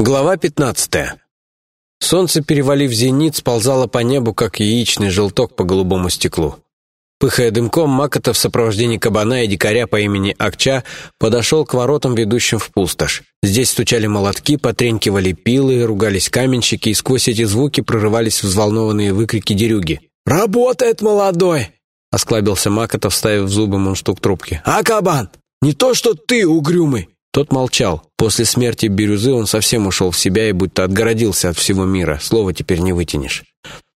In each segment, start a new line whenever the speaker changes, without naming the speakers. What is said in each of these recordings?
Глава 15. Солнце, перевалив зенит, сползало по небу, как яичный желток по голубому стеклу. Пыхая дымком, Макота в сопровождении кабана и дикаря по имени Акча подошел к воротам, ведущим в пустошь. Здесь стучали молотки, потренькивали пилы, ругались каменщики, и сквозь эти звуки прорывались взволнованные выкрики дерюги.
«Работает молодой!»
— осклабился Макота, вставив в зубы мундштук трубки.
«А, кабан, не то что ты, угрюмый!»
Тот молчал. После смерти Бирюзы он совсем ушел в себя и будто отгородился от всего мира. Слова теперь не вытянешь.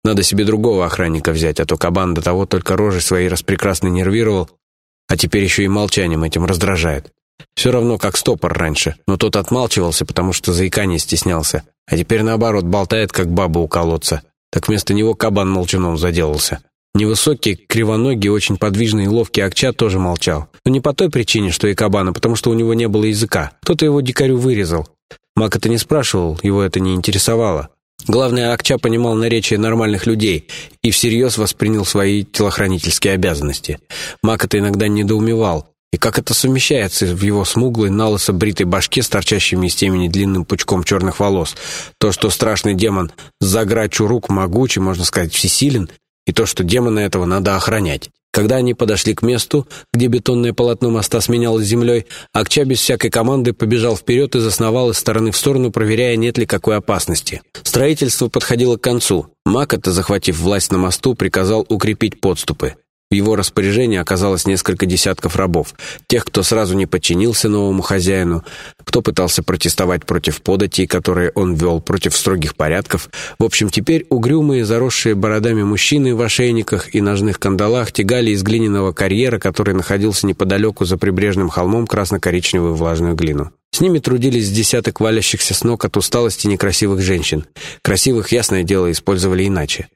Надо себе другого охранника взять, а то кабан до того только рожи своей распрекрасно нервировал, а теперь еще и молчанием этим раздражает. Все равно, как стопор раньше, но тот отмалчивался, потому что заикание стеснялся, а теперь, наоборот, болтает, как баба у колодца. Так вместо него кабан молчуном заделался. Невысокий, кривоногий, очень подвижный и ловкий Акча тоже молчал. Но не по той причине, что и кабана, потому что у него не было языка. Кто-то его дикарю вырезал. Мак это не спрашивал, его это не интересовало. Главное, Акча понимал наречие нормальных людей и всерьез воспринял свои телохранительские обязанности. Мак это иногда недоумевал. И как это совмещается в его смуглой, налысо бритой башке с торчащими из темени длинным пучком черных волос? То, что страшный демон Заграчу рук могучий, можно сказать, всесилен, и то, что демона этого надо охранять. Когда они подошли к месту, где бетонное полотно моста сменялось землей, Акча без всякой команды побежал вперед и засновал из стороны в сторону, проверяя, нет ли какой опасности. Строительство подходило к концу. Макота, захватив власть на мосту, приказал укрепить подступы. В его распоряжении оказалось несколько десятков рабов, тех, кто сразу не подчинился новому хозяину, кто пытался протестовать против податей, которые он вел, против строгих порядков. В общем, теперь угрюмые, заросшие бородами мужчины в ошейниках и ножных кандалах тягали из глиняного карьера, который находился неподалеку за прибрежным холмом, красно-коричневую влажную глину. С ними трудились десяток валящихся с ног от усталости некрасивых женщин. Красивых, ясное дело, использовали иначе.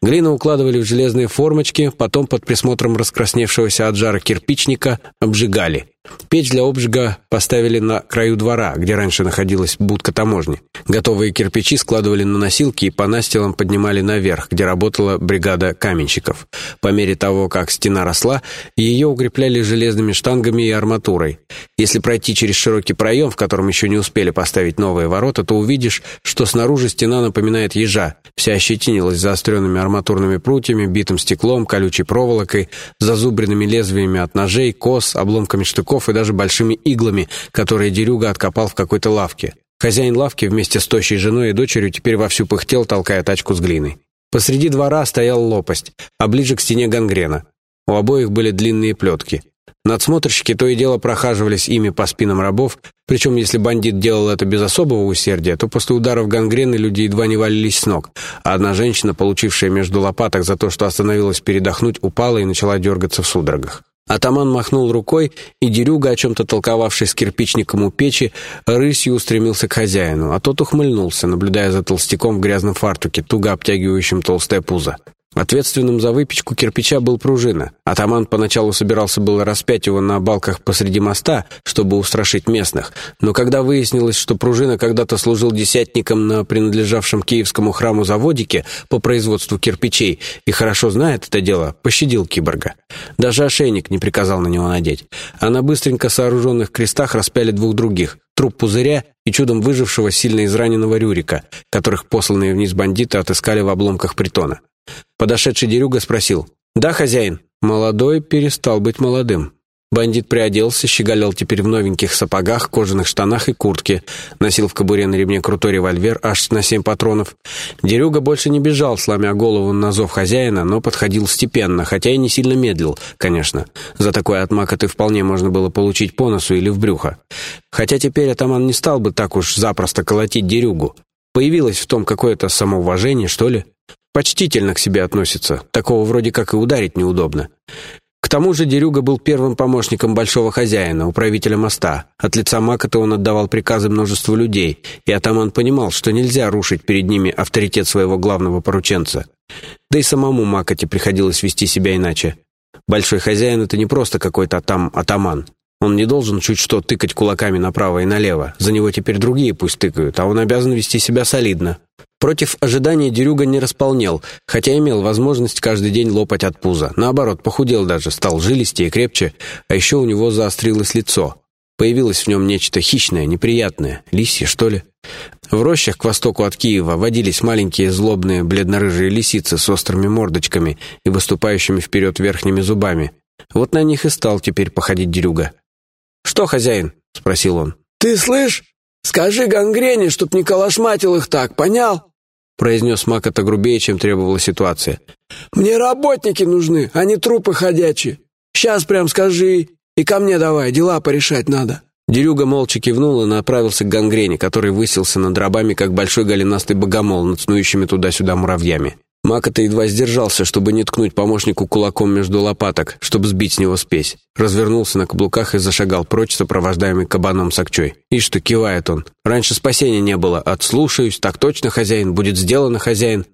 Глину укладывали в железные формочки, потом под присмотром раскрасневшегося от жара кирпичника обжигали. Печь для обжига поставили на краю двора, где раньше находилась будка таможни. Готовые кирпичи складывали на носилки и по настилам поднимали наверх, где работала бригада каменщиков. По мере того, как стена росла, ее укрепляли железными штангами и арматурой. Если пройти через широкий проем, в котором еще не успели поставить новые ворота, то увидишь, что снаружи стена напоминает ежа. Вся ощетинилась заостренными арматурными прутьями, битым стеклом, колючей проволокой, зазубренными лезвиями от ножей, кос, обломками штыков и даже большими иглами, которые Дерюга откопал в какой-то лавке. Хозяин лавки вместе с тощей женой и дочерью теперь вовсю пыхтел, толкая тачку с глиной. Посреди двора стоял лопасть, а ближе к стене гангрена. У обоих были длинные плетки. Надсмотрщики то и дело прохаживались ими по спинам рабов, причем если бандит делал это без особого усердия, то после ударов гангрены люди едва не валились с ног, а одна женщина, получившая между лопаток за то, что остановилась передохнуть, упала и начала дергаться в судорогах. Атаман махнул рукой, и Дерюга, о чем-то толковавший с кирпичником у печи, рысью устремился к хозяину, а тот ухмыльнулся, наблюдая за толстяком в грязном фартуке, туго обтягивающим толстое пузо. Ответственным за выпечку кирпича был пружина. Атаман поначалу собирался было распять его на балках посреди моста, чтобы устрашить местных, но когда выяснилось, что пружина когда-то служил десятником на принадлежавшем киевскому храму заводике по производству кирпичей и хорошо знает это дело, пощадил киборга. Даже ошейник не приказал на него надеть, а на быстренько сооруженных крестах распяли двух других, труп пузыря и чудом выжившего сильно израненного Рюрика, которых посланные вниз бандиты отыскали в обломках притона. Подошедший Дерюга спросил. «Да, хозяин?» Молодой перестал быть молодым. Бандит приоделся, щеголял теперь в новеньких сапогах, кожаных штанах и куртке. Носил в кобуре на ремне крутой револьвер аж на семь патронов. Дерюга больше не бежал, сломя голову на зов хозяина, но подходил степенно, хотя и не сильно медлил, конечно. За такой отмакоты вполне можно было получить по носу или в брюхо. Хотя теперь атаман не стал бы так уж запросто колотить Дерюгу. Появилось в том какое-то самоуважение, что ли? Почтительно к себе относится. Такого вроде как и ударить неудобно. К тому же Дерюга был первым помощником большого хозяина, управителя моста. От лица Макота он отдавал приказы множеству людей, и атаман понимал, что нельзя рушить перед ними авторитет своего главного порученца. Да и самому Макоте приходилось вести себя иначе. Большой хозяин — это не просто какой-то там атаман. Он не должен чуть что тыкать кулаками направо и налево. За него теперь другие пусть тыкают, а он обязан вести себя солидно. Против ожидания Дерюга не располнел, хотя имел возможность каждый день лопать от пуза. Наоборот, похудел даже, стал жилистее и крепче, а еще у него заострилось лицо. Появилось в нем нечто хищное, неприятное, лисье, что ли. В рощах к востоку от Киева водились маленькие злобные бледно-рыжие лисицы с острыми мордочками и выступающими вперед верхними зубами. Вот на них и стал теперь походить Дерюга. «Что, хозяин?» — спросил он.
«Ты слышь? Скажи гангрене, чтоб не колошматил их так, понял?»
Произнес Макота грубее, чем требовала ситуация.
«Мне работники нужны, а не трупы ходячие. Сейчас прям скажи, и ко мне давай, дела порешать надо».
Дерюга молча кивнул и направился к гангрене, который высился над дробами, как большой голенастый богомол над снующими туда-сюда муравьями. Макота едва сдержался, чтобы не ткнуть помощнику кулаком между лопаток, чтобы сбить с него спесь. Развернулся на каблуках и зашагал прочь, сопровождаемый кабаном Сакчой. И что кивает он. Раньше спасения не было. Отслушаюсь, так точно, хозяин, будет сделано, хозяин.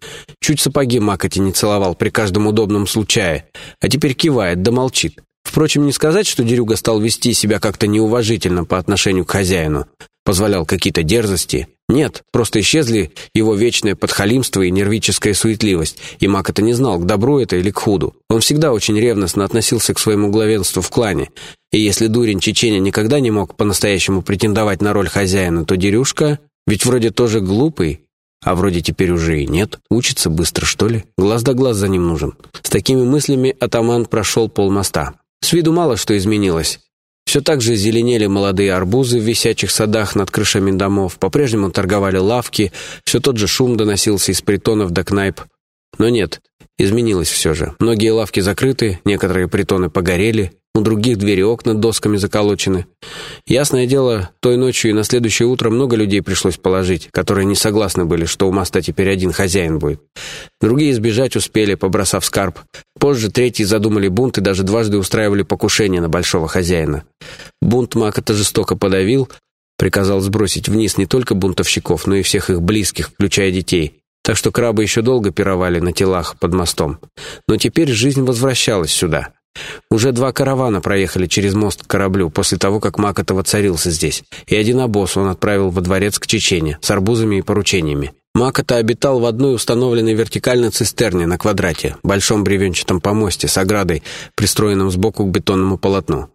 Чуть сапоги Макоте не целовал при каждом удобном случае. А теперь кивает, да молчит. Впрочем, не сказать, что Дерюга стал вести себя как-то неуважительно по отношению к хозяину. Позволял какие-то дерзости. Нет, просто исчезли его вечное подхалимство и нервическая суетливость, и Мак это не знал, к добру это или к худу. Он всегда очень ревностно относился к своему главенству в клане, и если дурень Чеченя никогда не мог по-настоящему претендовать на роль хозяина, то Дерюшка, ведь вроде тоже глупый, а вроде теперь уже и нет. Учится быстро, что ли? Глаз да глаз за ним нужен. С такими мыслями атаман прошел полмоста. С виду мало что изменилось. Все так же зеленели молодые арбузы в висячих садах над крышами домов, по-прежнему торговали лавки, все тот же шум доносился из притонов до кнайп. Но нет, изменилось все же. Многие лавки закрыты, некоторые притоны погорели, у других двери окна досками заколочены. Ясное дело, той ночью и на следующее утро много людей пришлось положить, которые не согласны были, что у моста теперь один хозяин будет. Другие сбежать успели, побросав скарб. Позже третьи задумали бунт и даже дважды устраивали покушение на большого хозяина. Бунт Макота жестоко подавил, приказал сбросить вниз не только бунтовщиков, но и всех их близких, включая детей. Так что крабы еще долго пировали на телах под мостом. Но теперь жизнь возвращалась сюда. Уже два каравана проехали через мост к кораблю после того, как Макота воцарился здесь, и один обоз он отправил во дворец к Чечене с арбузами и поручениями. Макота обитал в одной установленной вертикальной цистерне на квадрате, большом бревенчатом помосте с оградой, пристроенном сбоку к бетонному полотну.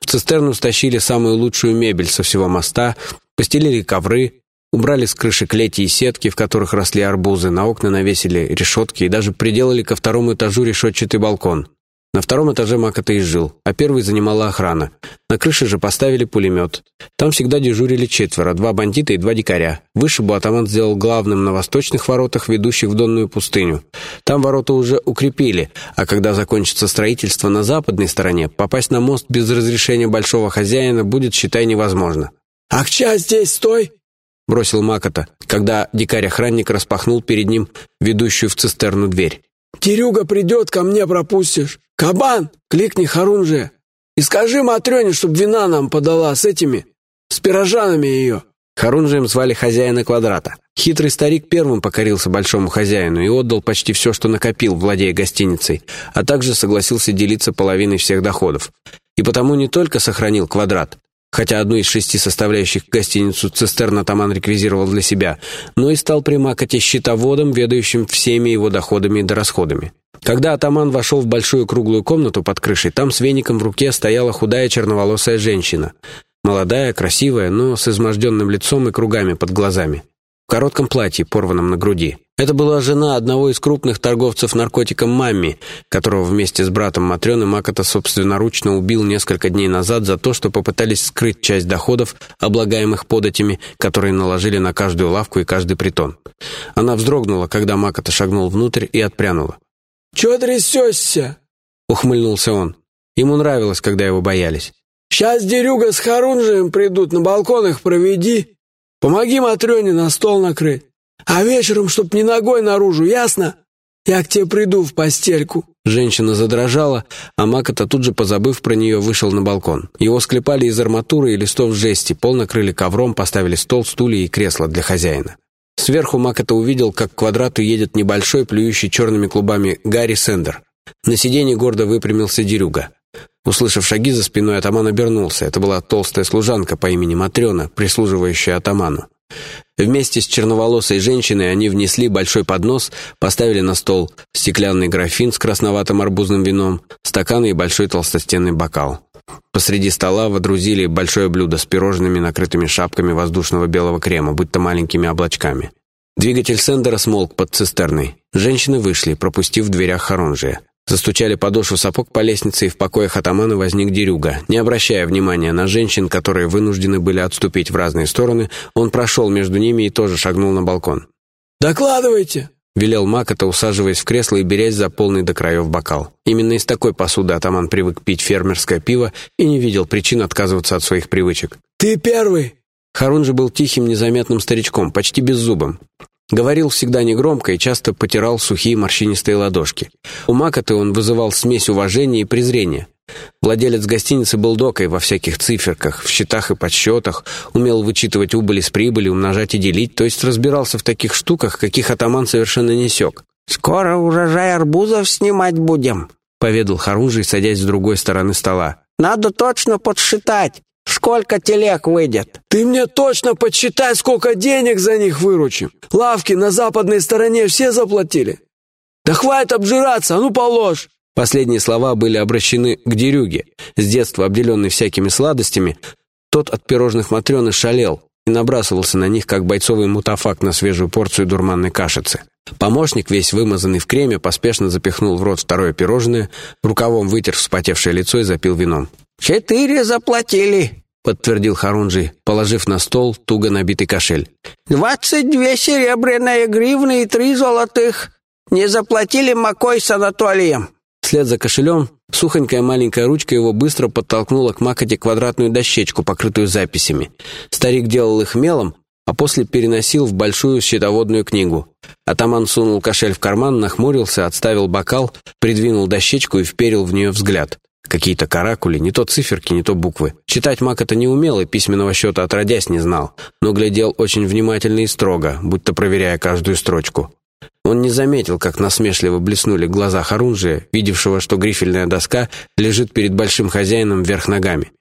В цистерну стащили самую лучшую мебель со всего моста, постелили ковры, убрали с крыши клети и сетки, в которых росли арбузы, на окна навесили решетки и даже приделали ко второму этажу решетчатый балкон. На втором этаже Макота и жил, а первый занимала охрана. На крыше же поставили пулемет. Там всегда дежурили четверо, два бандита и два дикаря. Вышибу атаман сделал главным на восточных воротах, ведущих в Донную пустыню. Там ворота уже укрепили, а когда закончится строительство на западной стороне, попасть на мост без разрешения большого хозяина будет, считай, невозможно.
«Акча здесь, стой!»
— бросил Макота, когда дикарь-охранник распахнул перед ним ведущую в цистерну дверь.
«Кирюга придет, ко мне пропустишь. Кабан, кликни Харунже и скажи Матрёне, чтоб вина нам подала с этими, с пирожанами ее».
Харунжем звали хозяина квадрата. Хитрый старик первым покорился большому хозяину и отдал почти все, что накопил, владея гостиницей, а также согласился делиться половиной всех доходов. И потому не только сохранил квадрат, хотя одну из шести составляющих гостиницу цистерн атаман реквизировал для себя, но и стал при Макоте счетоводом, ведающим всеми его доходами и дорасходами. Когда атаман вошел в большую круглую комнату под крышей, там с веником в руке стояла худая черноволосая женщина. Молодая, красивая, но с изможденным лицом и кругами под глазами. В коротком платье, порванном на груди. Это была жена одного из крупных торговцев наркотиком Мамми, которого вместе с братом Матрёны Макота собственноручно убил несколько дней назад за то, что попытались скрыть часть доходов, облагаемых податями, которые наложили на каждую лавку и каждый притон. Она вздрогнула, когда Макота шагнул внутрь и отпрянула.
«Чего трясешься?»
— ухмыльнулся он. Ему нравилось, когда его боялись.
«Сейчас Дерюга с Харунжием придут, на балкон их проведи. Помоги Матрёне на стол накрыть. А вечером, чтоб не ногой наружу, ясно? Я к тебе приду в постельку».
Женщина задрожала, а Макота, тут же позабыв про нее, вышел на балкон. Его склепали из арматуры и листов жести, пол накрыли ковром, поставили стол, стулья и кресло для хозяина. Сверху Макота увидел, как к квадрату едет небольшой, плюющий черными клубами Гарри Сендер. На сиденье гордо выпрямился Дерюга. Услышав шаги за спиной, атаман обернулся. Это была толстая служанка по имени Матрена, прислуживающая атаману. Вместе с черноволосой женщиной они внесли большой поднос, поставили на стол стеклянный графин с красноватым арбузным вином, стаканы и большой толстостенный бокал. Посреди стола водрузили большое блюдо с пирожными, накрытыми шапками воздушного белого крема, будто маленькими облачками. Двигатель Сендера смолк под цистерной. Женщины вышли, пропустив в дверях Харунжия. Застучали подошву сапог по лестнице, и в покоях атамана возник дерюга. Не обращая внимания на женщин, которые вынуждены были отступить в разные стороны, он прошел между ними и тоже шагнул на балкон.
«Докладывайте!»
— велел Макота, усаживаясь в кресло и берясь за полный до краев бокал. Именно из такой посуды атаман привык пить фермерское пиво и не видел причин отказываться от своих привычек.
«Ты первый!»
Харун же был тихим, незаметным старичком, почти беззубым. Говорил всегда негромко и часто потирал сухие морщинистые ладошки. У Макоты он вызывал смесь уважения и презрения. Владелец гостиницы был докой во всяких циферках, в счетах и подсчетах, умел вычитывать убыли с прибыли, умножать и делить, то есть разбирался в таких штуках, каких атаман совершенно не сёк.
«Скоро урожай арбузов снимать будем», —
поведал Харунжий, садясь с другой стороны стола.
«Надо точно подсчитать, сколько телег выйдет».
«Ты мне точно подсчитай, сколько денег за них выручим. Лавки на западной стороне все заплатили. Да хватит обжираться, а ну положь!»
Последние слова были обращены к дерюге. С детства обделенный всякими сладостями, тот от пирожных Матрёны шалел и набрасывался на них, как бойцовый мутафак на свежую порцию дурманной кашицы. Помощник, весь вымазанный в креме, поспешно запихнул в рот второе пирожное, рукавом вытер вспотевшее лицо и запил вином.
«Четыре заплатили», —
подтвердил Харунжи, положив на стол туго набитый кошель.
«Двадцать две серебряные гривны и три золотых. Не заплатили Макой с Анатолием».
Вслед за кошелем сухонькая маленькая ручка его быстро подтолкнула к макоте квадратную дощечку, покрытую записями. Старик делал их мелом, а после переносил в большую счетоводную книгу. Атаман сунул кошель в карман, нахмурился, отставил бокал, придвинул дощечку и вперил в нее взгляд. Какие-то каракули, не то циферки, не то буквы. Читать Мак это не умел и письменного счета отродясь не знал, но глядел очень внимательно и строго, будто проверяя каждую строчку. Он не заметил, как насмешливо блеснули глаза Харунжия, видевшего, что грифельная доска лежит перед большим хозяином вверх ногами.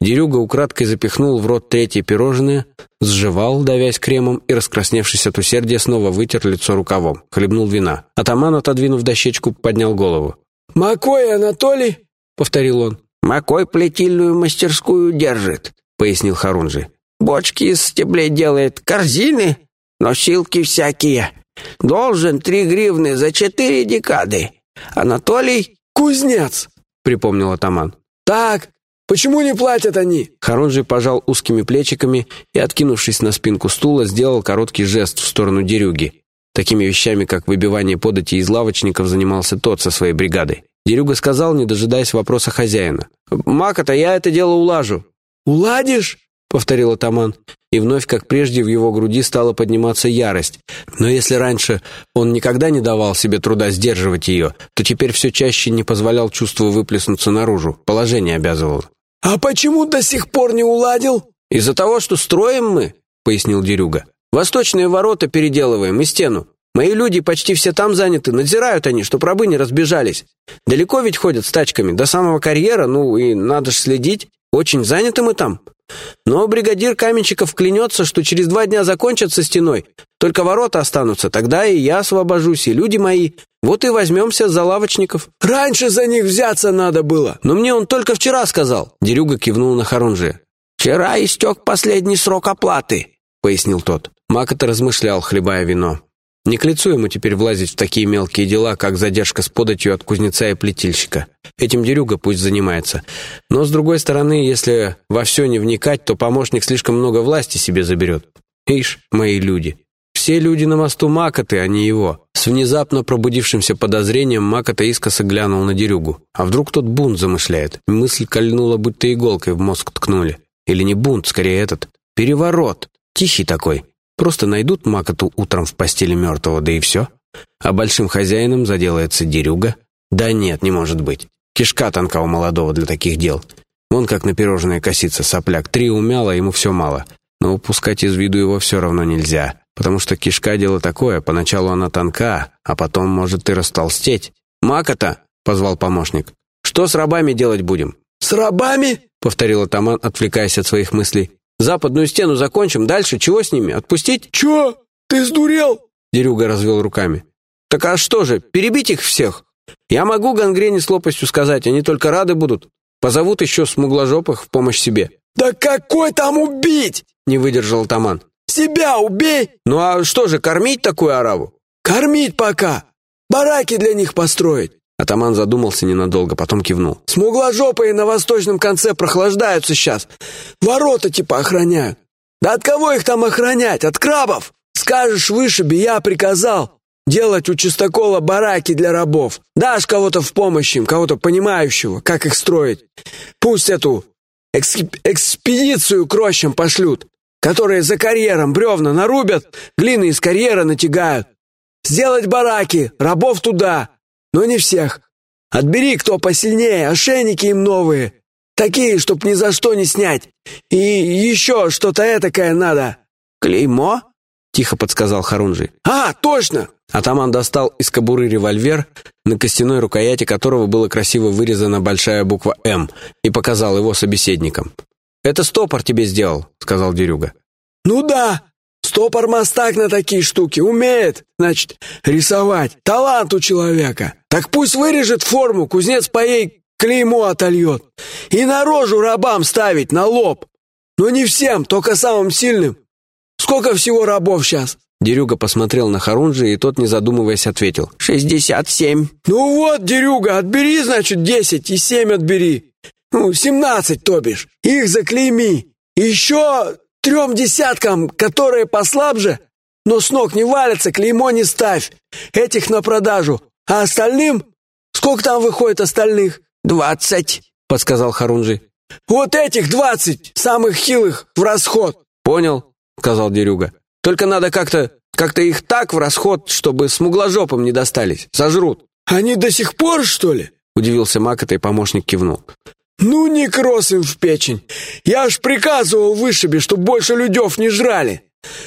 Дерюга украдкой запихнул в рот третье пирожное, сживал, давясь кремом, и, раскрасневшись от усердия, снова вытер лицо рукавом, хлебнул вина. Атаман, отодвинув дощечку, поднял голову.
«Макой Анатолий?»
— повторил он.
«Макой плетильную мастерскую держит», —
пояснил Харунжи.
«Бочки из стеблей делает, корзины, носилки всякие. Должен три гривны за четыре декады. Анатолий...»
«Кузнец!»
— припомнил атаман.
«Так, почему не платят они?»
Харунжий пожал узкими плечиками и, откинувшись на спинку стула, сделал короткий жест в сторону дерюги. Такими вещами, как выбивание подати из лавочников, занимался тот со своей бригадой. Дерюга сказал, не дожидаясь вопроса хозяина. «Мака-то я это дело улажу».
«Уладишь?»
— повторил атаман. И вновь, как прежде, в его груди стала подниматься ярость. Но если раньше он никогда не давал себе труда сдерживать ее, то теперь все чаще не позволял чувству выплеснуться наружу. Положение обязывало.
«А почему до сих пор не уладил?»
«Из-за того, что строим мы», — пояснил Дерюга. «Восточные ворота переделываем и стену. Мои люди почти все там заняты, надзирают они, чтоб рабы не разбежались. Далеко ведь ходят с тачками, до самого карьера, ну и надо ж следить. Очень заняты мы там. Но бригадир Каменщиков клянется, что через два дня закончат со стеной, только ворота останутся, тогда и я освобожусь, и люди мои. Вот и возьмемся за лавочников».
«Раньше за них взяться надо было!»
«Но мне он только вчера сказал», — Дерюга кивнул на Харунжия.
«Вчера истек последний срок оплаты», — пояснил тот.
Макота размышлял, хлебая вино. Не к лицу ему теперь влазить в такие мелкие дела, как задержка с податью от кузнеца и плетильщика. Этим дерюга пусть занимается. Но, с другой стороны, если во все не вникать, то помощник слишком много власти себе заберет. Ишь, мои люди. Все люди на мосту Макоты, а не его. С внезапно пробудившимся подозрением Макота искоса глянул на дерюгу. А вдруг тот бунт замышляет? Мысль кольнула, будто иголкой в мозг ткнули. Или не бунт, скорее этот. Переворот. Тихий такой. Просто найдут Макоту утром в постели мертвого, да и все. А большим хозяином заделается дерюга. Да нет, не может быть. Кишка тонка у молодого для таких дел. Вон как на пирожное косится сопляк. Три умяло, ему все мало. Но упускать из виду его все равно нельзя. Потому что кишка дело такое, поначалу она тонка, а потом может и растолстеть. «Макота!» — позвал помощник. «Что с рабами делать будем?»
«С рабами?»
— повторил атаман, отвлекаясь от своих мыслей. Западную стену закончим, дальше чего с ними? Отпустить?»
«Чё? Ты сдурел?»
Дерюга развел руками. «Так а что же, перебить их всех? Я могу гангрене с лопастью сказать, они только рады будут. Позовут еще смугложопых в помощь себе».
«Да какой там убить?»
— не выдержал атаман.
«Себя убей!»
«Ну а что же, кормить такую араву?»
«Кормить пока! Бараки для них построить!»
Атаман задумался ненадолго, потом кивнул.
«Смугложопые на восточном конце прохлаждаются сейчас. Ворота типа охраняют. Да от кого их там охранять? От крабов? Скажешь, вышиби, я приказал делать у чистокола бараки для рабов. Дашь кого-то в помощь им, кого-то понимающего, как их строить. Пусть эту эксп экспедицию к рощам пошлют, которые за карьером бревна нарубят, глины из карьера натягают. Сделать бараки, рабов туда, но не всех. Отбери, кто посильнее, ошейники им новые, такие, чтоб ни за что не снять. И еще что-то этакое надо.
Клеймо?
Тихо подсказал Харунжи.
А, точно!
Атаман достал из кобуры револьвер, на костяной рукояти которого было красиво вырезана большая буква «М», и показал его собеседникам. «Это стопор тебе сделал», — сказал Дерюга.
«Ну да, стопор-мастак на такие штуки, умеет, значит, рисовать. Талант у человека. Так пусть вырежет форму, кузнец по ей клеймо отольет. И на рожу рабам ставить, на лоб. Но не всем, только самым сильным. Сколько всего рабов сейчас?»
Дерюга посмотрел на Харунжи, и тот, не задумываясь, ответил.
«Шестьдесят семь».
«Ну вот, Дерюга, отбери, значит, десять и семь отбери. Ну, семнадцать, то бишь. Их заклейми. Еще трем десяткам, которые послабже, но с ног не валятся, клеймо не ставь. Этих на продажу. А остальным? Сколько там выходит остальных?»
«Двадцать», —
подсказал Харунжи.
«Вот этих двадцать, самых хилых, в расход».
«Понял», — сказал Дерюга. Только надо как-то как-то их так в расход, чтобы смугложопым не достались. Сожрут».
«Они до сих пор, что ли?»
— удивился Макота, и помощник кивнул.
«Ну, некроз им в печень. Я ж приказывал вышибе, чтоб больше людев не жрали.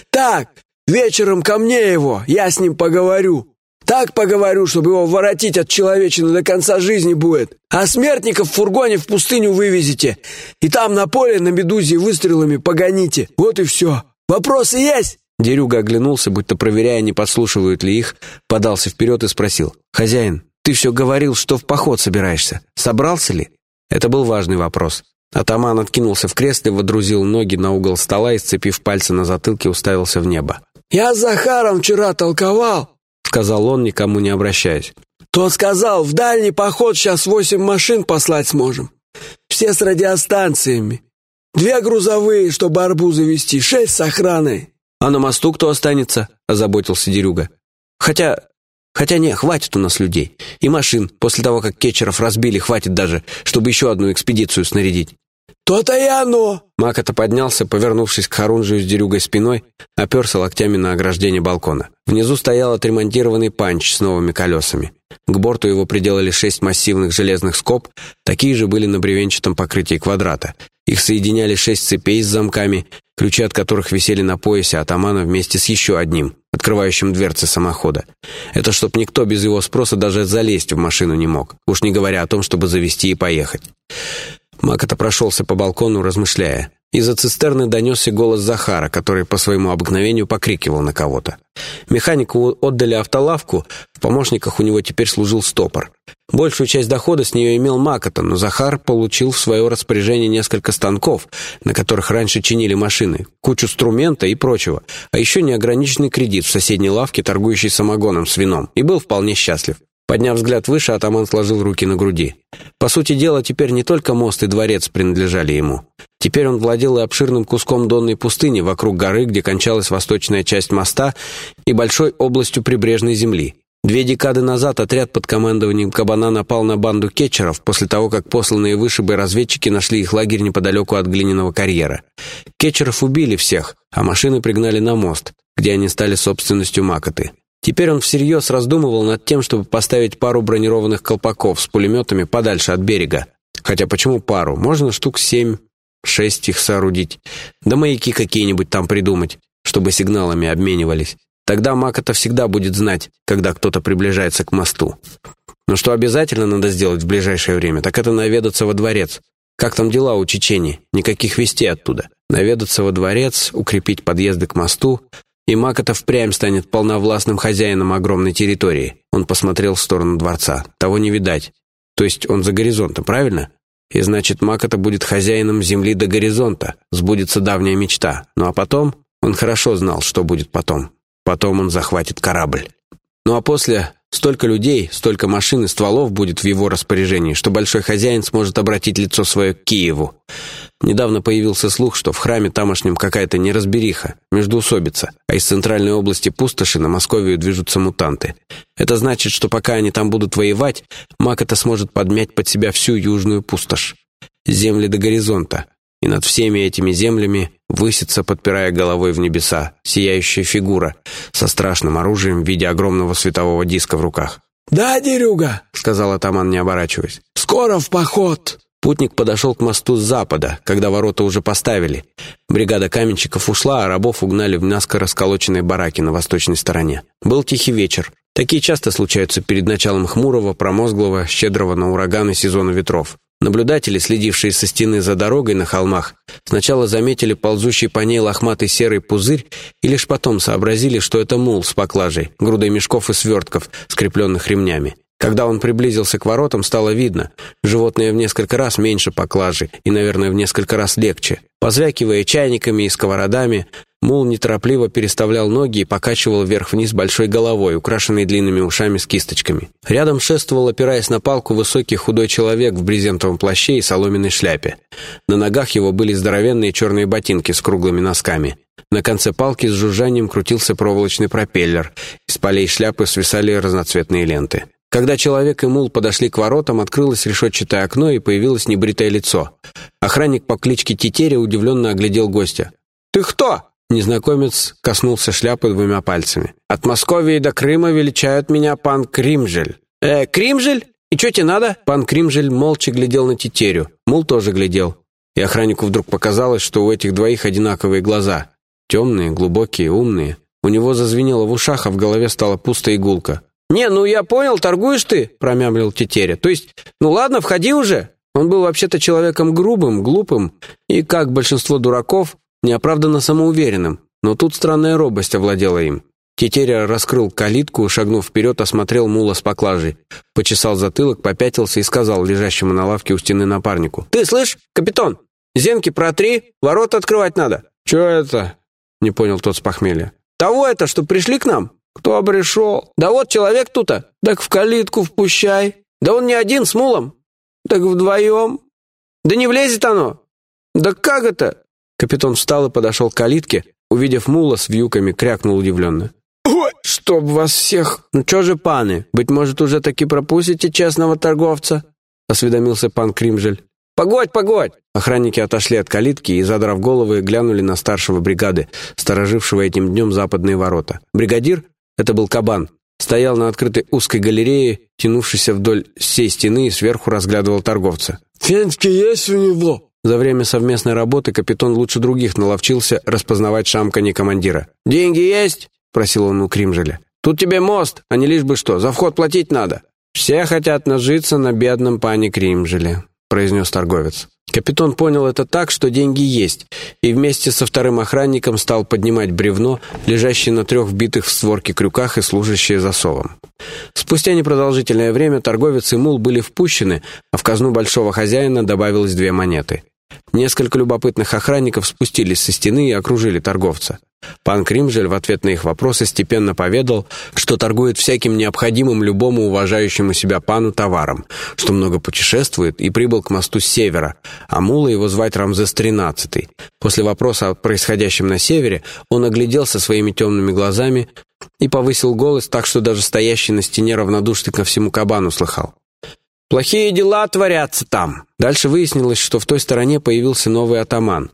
Так, вечером ко мне его, я с ним поговорю. Так поговорю, чтобы его воротить от человечины до конца жизни будет. А смертников в фургоне в пустыню вывезете. И там на поле на медузе выстрелами погоните. Вот и все. Вопросы есть?»
Дерюга оглянулся, будто проверяя, не подслушивают ли их, подался вперед и спросил. «Хозяин, ты все говорил, что в поход собираешься. Собрался ли?» Это был важный вопрос. Атаман откинулся в кресле, водрузил ноги на угол стола и, сцепив пальцы на затылке, уставился в небо.
«Я с Захаром вчера толковал», —
сказал он, никому не обращаясь.
«Тот сказал, в дальний поход сейчас восемь машин послать сможем. Все с радиостанциями. Две грузовые, чтобы арбузы везти, шесть с охраной.
«А на мосту кто останется?» – озаботился Дерюга. «Хотя... Хотя не, хватит у нас людей. И машин. После того, как Кетчеров разбили, хватит даже, чтобы еще одну экспедицию снарядить».
«То-то и оно!»
Макота поднялся, повернувшись к Харунжию с Дерюгой спиной, оперся локтями на ограждение балкона. Внизу стоял отремонтированный панч с новыми колесами. К борту его приделали шесть массивных железных скоб, такие же были на бревенчатом покрытии квадрата. Их соединяли шесть цепей с замками, ключи от которых висели на поясе атамана вместе с еще одним, открывающим дверцы самохода. Это чтоб никто без его спроса даже залезть в машину не мог, уж не говоря о том, чтобы завести и поехать. Макота прошелся по балкону, размышляя. Из-за цистерны донесся голос Захара, который по своему обыкновению покрикивал на кого-то. Механику отдали автолавку, в помощниках у него теперь служил стопор. Большую часть дохода с нее имел Макота, но Захар получил в свое распоряжение несколько станков, на которых раньше чинили машины, кучу инструмента и прочего, а еще неограниченный кредит в соседней лавке, торгующей самогоном с вином, и был вполне счастлив. Подняв взгляд выше, атаман сложил руки на груди. По сути дела, теперь не только мост и дворец принадлежали ему. Теперь он владел и обширным куском донной пустыни вокруг горы, где кончалась восточная часть моста, и большой областью прибрежной земли. Две декады назад отряд под командованием Кабана напал на банду кетчеров после того, как посланные вышибы разведчики нашли их лагерь неподалеку от глиняного карьера. Кетчеров убили всех, а машины пригнали на мост, где они стали собственностью Макоты. Теперь он всерьез раздумывал над тем, чтобы поставить пару бронированных колпаков с пулеметами подальше от берега. Хотя почему пару? Можно штук семь, шесть их соорудить. Да маяки какие-нибудь там придумать, чтобы сигналами обменивались. Тогда Макота всегда будет знать, когда кто-то приближается к мосту. Но что обязательно надо сделать в ближайшее время, так это наведаться во дворец. Как там дела у Чечени? Никаких вестей оттуда. Наведаться во дворец, укрепить подъезды к мосту, и Макота впрямь станет полновластным хозяином огромной территории. Он посмотрел в сторону дворца. Того не видать. То есть он за горизонтом, правильно? И значит, Макота будет хозяином земли до горизонта, сбудется давняя мечта. Ну а потом, он хорошо знал, что будет потом. Потом он захватит корабль. Ну а после столько людей, столько машин и стволов будет в его распоряжении, что большой хозяин сможет обратить лицо свое к Киеву. Недавно появился слух, что в храме тамошнем какая-то неразбериха, междуусобица, а из центральной области пустоши на Московию движутся мутанты. Это значит, что пока они там будут воевать, маг это сможет подмять под себя всю южную пустошь. Земли до горизонта. И над всеми этими землями высится, подпирая головой в небеса, сияющая фигура со страшным оружием в виде огромного светового диска в руках.
«Да, Дерюга», —
сказал атаман, не оборачиваясь.
«Скоро в поход».
Путник подошел к мосту с запада, когда ворота уже поставили. Бригада каменщиков ушла, а рабов угнали в наскоро расколоченной бараки на восточной стороне. Был тихий вечер. Такие часто случаются перед началом хмурого, промозглого, щедрого на ураганы сезона ветров. Наблюдатели, следившие со стены за дорогой на холмах, сначала заметили ползущий по ней лохматый серый пузырь и лишь потом сообразили, что это мул с поклажей, грудой мешков и свертков, скрепленных ремнями. Когда он приблизился к воротам, стало видно, животное в несколько раз меньше поклажи и, наверное, в несколько раз легче. Позвякивая чайниками и сковородами, Мул неторопливо переставлял ноги и покачивал вверх-вниз большой головой, украшенной длинными ушами с кисточками. Рядом шествовал, опираясь на палку, высокий худой человек в брезентовом плаще и соломенной шляпе. На ногах его были здоровенные черные ботинки с круглыми носками. На конце палки с жужжанием крутился проволочный пропеллер. Из полей шляпы свисали разноцветные ленты. Когда человек и мул подошли к воротам, открылось решетчатое окно и появилось небритое лицо. Охранник по кличке Тетеря удивленно оглядел гостя. «Ты кто?» Незнакомец коснулся шляпы двумя пальцами. «От Московии до Крыма величают меня пан Кримжель». «Э, Кримжель? И что тебе надо?» Пан Кримжель молча глядел на Тетерю. Мул тоже глядел. И охраннику вдруг показалось, что у этих двоих одинаковые глаза. Темные, глубокие, умные. У него зазвенело в ушах, а в голове стало пусто игулка. «Не, ну я понял, торгуешь ты?» – промямлил Тетеря. «То есть, ну ладно, входи уже». Он был вообще-то человеком грубым, глупым и, как большинство дураков, неоправданно самоуверенным, но тут странная робость овладела им. Тетеря раскрыл калитку, шагнув вперед, осмотрел мула с поклажей. Почесал затылок, попятился и сказал лежащему на лавке у стены напарнику. «Ты слышь, капитан, зенки протри, ворота открывать надо». «Чё это?» — не понял тот с похмелья. «Того это, что пришли к нам?» «Кто пришел?» «Да вот человек тут-то». «Так в калитку впущай». «Да он не один с мулом». «Так вдвоем». «Да не влезет оно». «Да как это?» Капитан встал и подошел к калитке. Увидев мула с вьюками, крякнул удивленно. «Ой, чтоб вас всех! Ну чё же, паны, быть может, уже таки пропустите честного торговца?» Осведомился пан Кримжель. «Погодь, погодь!» Охранники отошли от калитки и, задрав головы, глянули на старшего бригады, сторожившего этим днем западные ворота. Бригадир, это был кабан, стоял на открытой узкой галерее, тянувшейся вдоль всей стены и сверху разглядывал торговца.
«Феньки есть у него?»
За время совместной работы капитан лучше других наловчился распознавать шамканье командира. «Деньги есть?» — просил он у Кримжеля. «Тут тебе мост, а не лишь бы что, за вход платить надо». «Все хотят нажиться на бедном пане Кримжеле», — произнес торговец. Капитан понял это так, что деньги есть, и вместе со вторым охранником стал поднимать бревно, лежащее на трех вбитых в створки крюках и служащее засовом. Спустя непродолжительное время торговец и мул были впущены, а в казну большого хозяина добавилось две монеты. Несколько любопытных охранников спустились со стены и окружили торговца. Пан Кримжель в ответ на их вопросы степенно поведал, что торгует всяким необходимым любому уважающему себя пану товаром, что много путешествует и прибыл к мосту с севера, а мула его звать Рамзес-13. После вопроса о происходящем на севере он огляделся своими темными глазами и повысил голос так, что даже стоящий на стене равнодушный ко всему кабану слыхал. «Плохие дела творятся там!» Дальше выяснилось, что в той стороне появился новый атаман.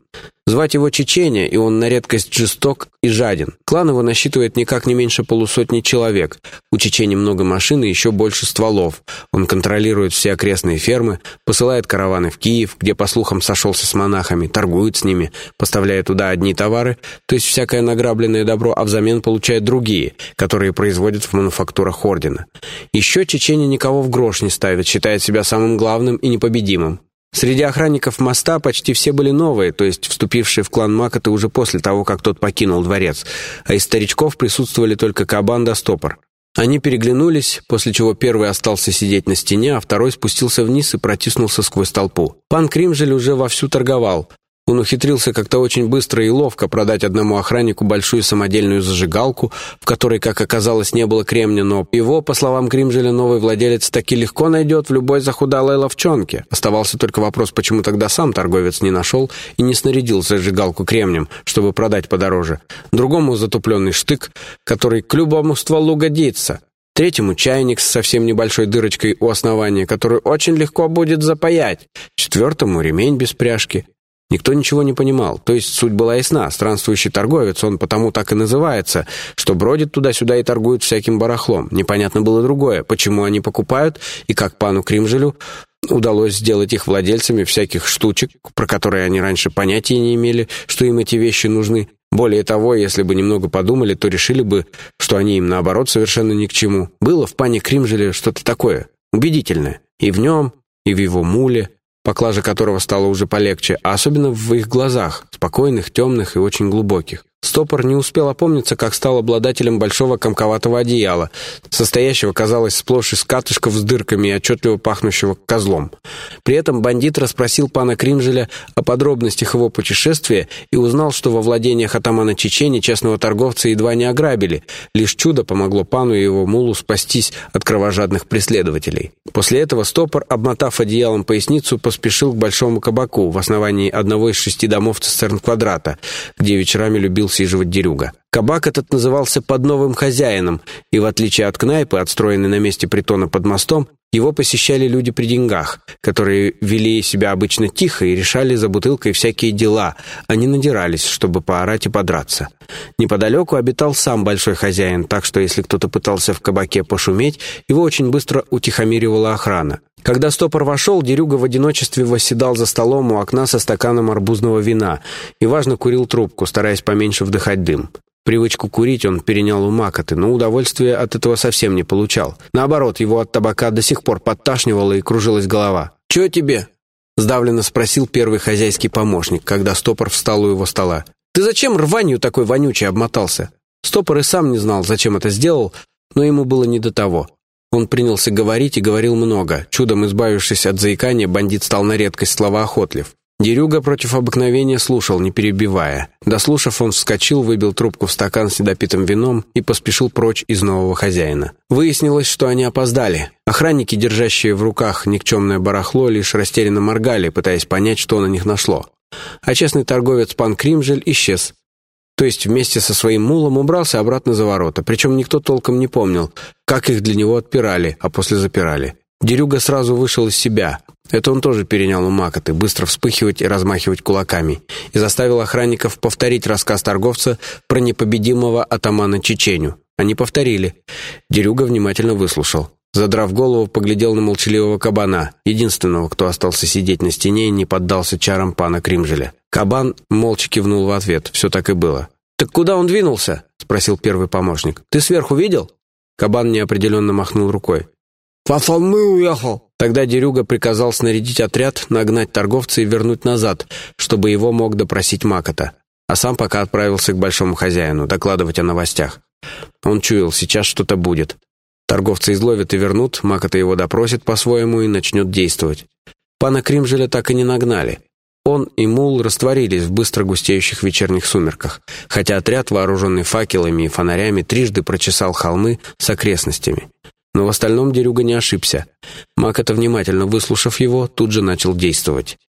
Звать его Чеченя, и он на редкость жесток и жаден. Клан его насчитывает никак не меньше полусотни человек. У Чечени много машин и еще больше стволов. Он контролирует все окрестные фермы, посылает караваны в Киев, где, по слухам, сошелся с монахами, торгует с ними, поставляя туда одни товары, то есть всякое награбленное добро, а взамен получает другие, которые производят в мануфактурах ордена. Еще Чеченя никого в грош не ставит, считает себя самым главным и непобедимым. Среди охранников моста почти все были новые, то есть вступившие в клан Макота уже после того, как тот покинул дворец, а из старичков присутствовали только Кабан да Стопор. Они переглянулись, после чего первый остался сидеть на стене, а второй спустился вниз и протиснулся сквозь толпу. Пан Кримжель уже вовсю торговал. Он ухитрился как-то очень быстро и ловко продать одному охраннику большую самодельную зажигалку, в которой, как оказалось, не было кремня, но его, по словам Кримжеля, новый владелец таки легко найдет в любой захудалой ловчонке. Оставался только вопрос, почему тогда сам торговец не нашел и не снарядил зажигалку кремнем, чтобы продать подороже. Другому затупленный штык, который к любому стволу годится. Третьему чайник с совсем небольшой дырочкой у основания, которую очень легко будет запаять. Четвертому ремень без пряжки. Никто ничего не понимал, то есть суть была ясна. Странствующий торговец, он потому так и называется, что бродит туда-сюда и торгует всяким барахлом. Непонятно было другое, почему они покупают и как пану Кримжелю удалось сделать их владельцами всяких штучек, про которые они раньше понятия не имели, что им эти вещи нужны. Более того, если бы немного подумали, то решили бы, что они им, наоборот, совершенно ни к чему. Было в пане Кримжеле что-то такое, убедительное. И в нем, и в его муле, поклажа которого стала уже полегче, а особенно в их глазах, спокойных, темных и очень глубоких. Стопор не успел опомниться, как стал обладателем большого комковатого одеяла, состоящего, казалось, сплошь из катышков с дырками и отчетливо пахнущего козлом. При этом бандит расспросил пана Кримжеля о подробностях его путешествия и узнал, что во владениях атамана Чечени честного торговца едва не ограбили. Лишь чудо помогло пану и его мулу спастись от кровожадных преследователей. После этого Стопор, обмотав одеялом поясницу, поспешил к большому кабаку в основании одного из шести домов Цистерн-квадрата, где вечерами любил сиживать дерюга. Кабак этот назывался под новым хозяином, и в отличие от кнайпы, отстроенной на месте притона под мостом, его посещали люди при деньгах, которые вели себя обычно тихо и решали за бутылкой всякие дела, а не надирались, чтобы поорать и подраться. Неподалеку обитал сам большой хозяин, так что если кто-то пытался в кабаке пошуметь, его очень быстро утихомиривала охрана. Когда стопор вошел, Дерюга в одиночестве восседал за столом у окна со стаканом арбузного вина и, важно, курил трубку, стараясь поменьше вдыхать дым. Привычку курить он перенял у Макоты, но удовольствия от этого совсем не получал. Наоборот, его от табака до сих пор подташнивало и кружилась голова. «Чего тебе?» — сдавленно спросил первый хозяйский помощник, когда стопор встал у его стола. «Ты зачем рванью такой вонючий обмотался?» Стопор и сам не знал, зачем это сделал, но ему было не до того. Он принялся говорить и говорил много. Чудом избавившись от заикания, бандит стал на редкость словоохотлив. Дерюга против обыкновения слушал, не перебивая. Дослушав, он вскочил, выбил трубку в стакан с недопитым вином и поспешил прочь из нового хозяина. Выяснилось, что они опоздали. Охранники, держащие в руках никчемное барахло, лишь растерянно моргали, пытаясь понять, что на них нашло. А честный торговец пан Кримжель исчез. То есть вместе со своим мулом убрался обратно за ворота, причем никто толком не помнил, как их для него отпирали, а после запирали. Дерюга сразу вышел из себя. Это он тоже перенял у Макоты, быстро вспыхивать и размахивать кулаками, и заставил охранников повторить рассказ торговца про непобедимого атамана Чеченю. Они повторили. Дерюга внимательно выслушал. Задрав голову, поглядел на молчаливого кабана, единственного, кто остался сидеть на стене и не поддался чарам пана Кримжеля. Кабан молча кивнул в ответ, все так и было. «Так куда он двинулся?» — спросил первый помощник. «Ты сверху видел?» Кабан неопределенно махнул рукой. «По холмы уехал!» Тогда Дерюга приказал снарядить отряд, нагнать торговца и вернуть назад, чтобы его мог допросить Макота. А сам пока отправился к большому хозяину, докладывать о новостях. Он чуял, сейчас что-то будет. Торговца изловят и вернут, Макота его допросит по-своему и начнет действовать. Пана Кримжеля так и не нагнали. Он и Мул растворились в быстро густеющих вечерних сумерках, хотя отряд, вооруженный факелами и фонарями, трижды прочесал холмы с окрестностями. Но в остальном Дерюга не ошибся. Макота, внимательно выслушав его, тут же начал действовать.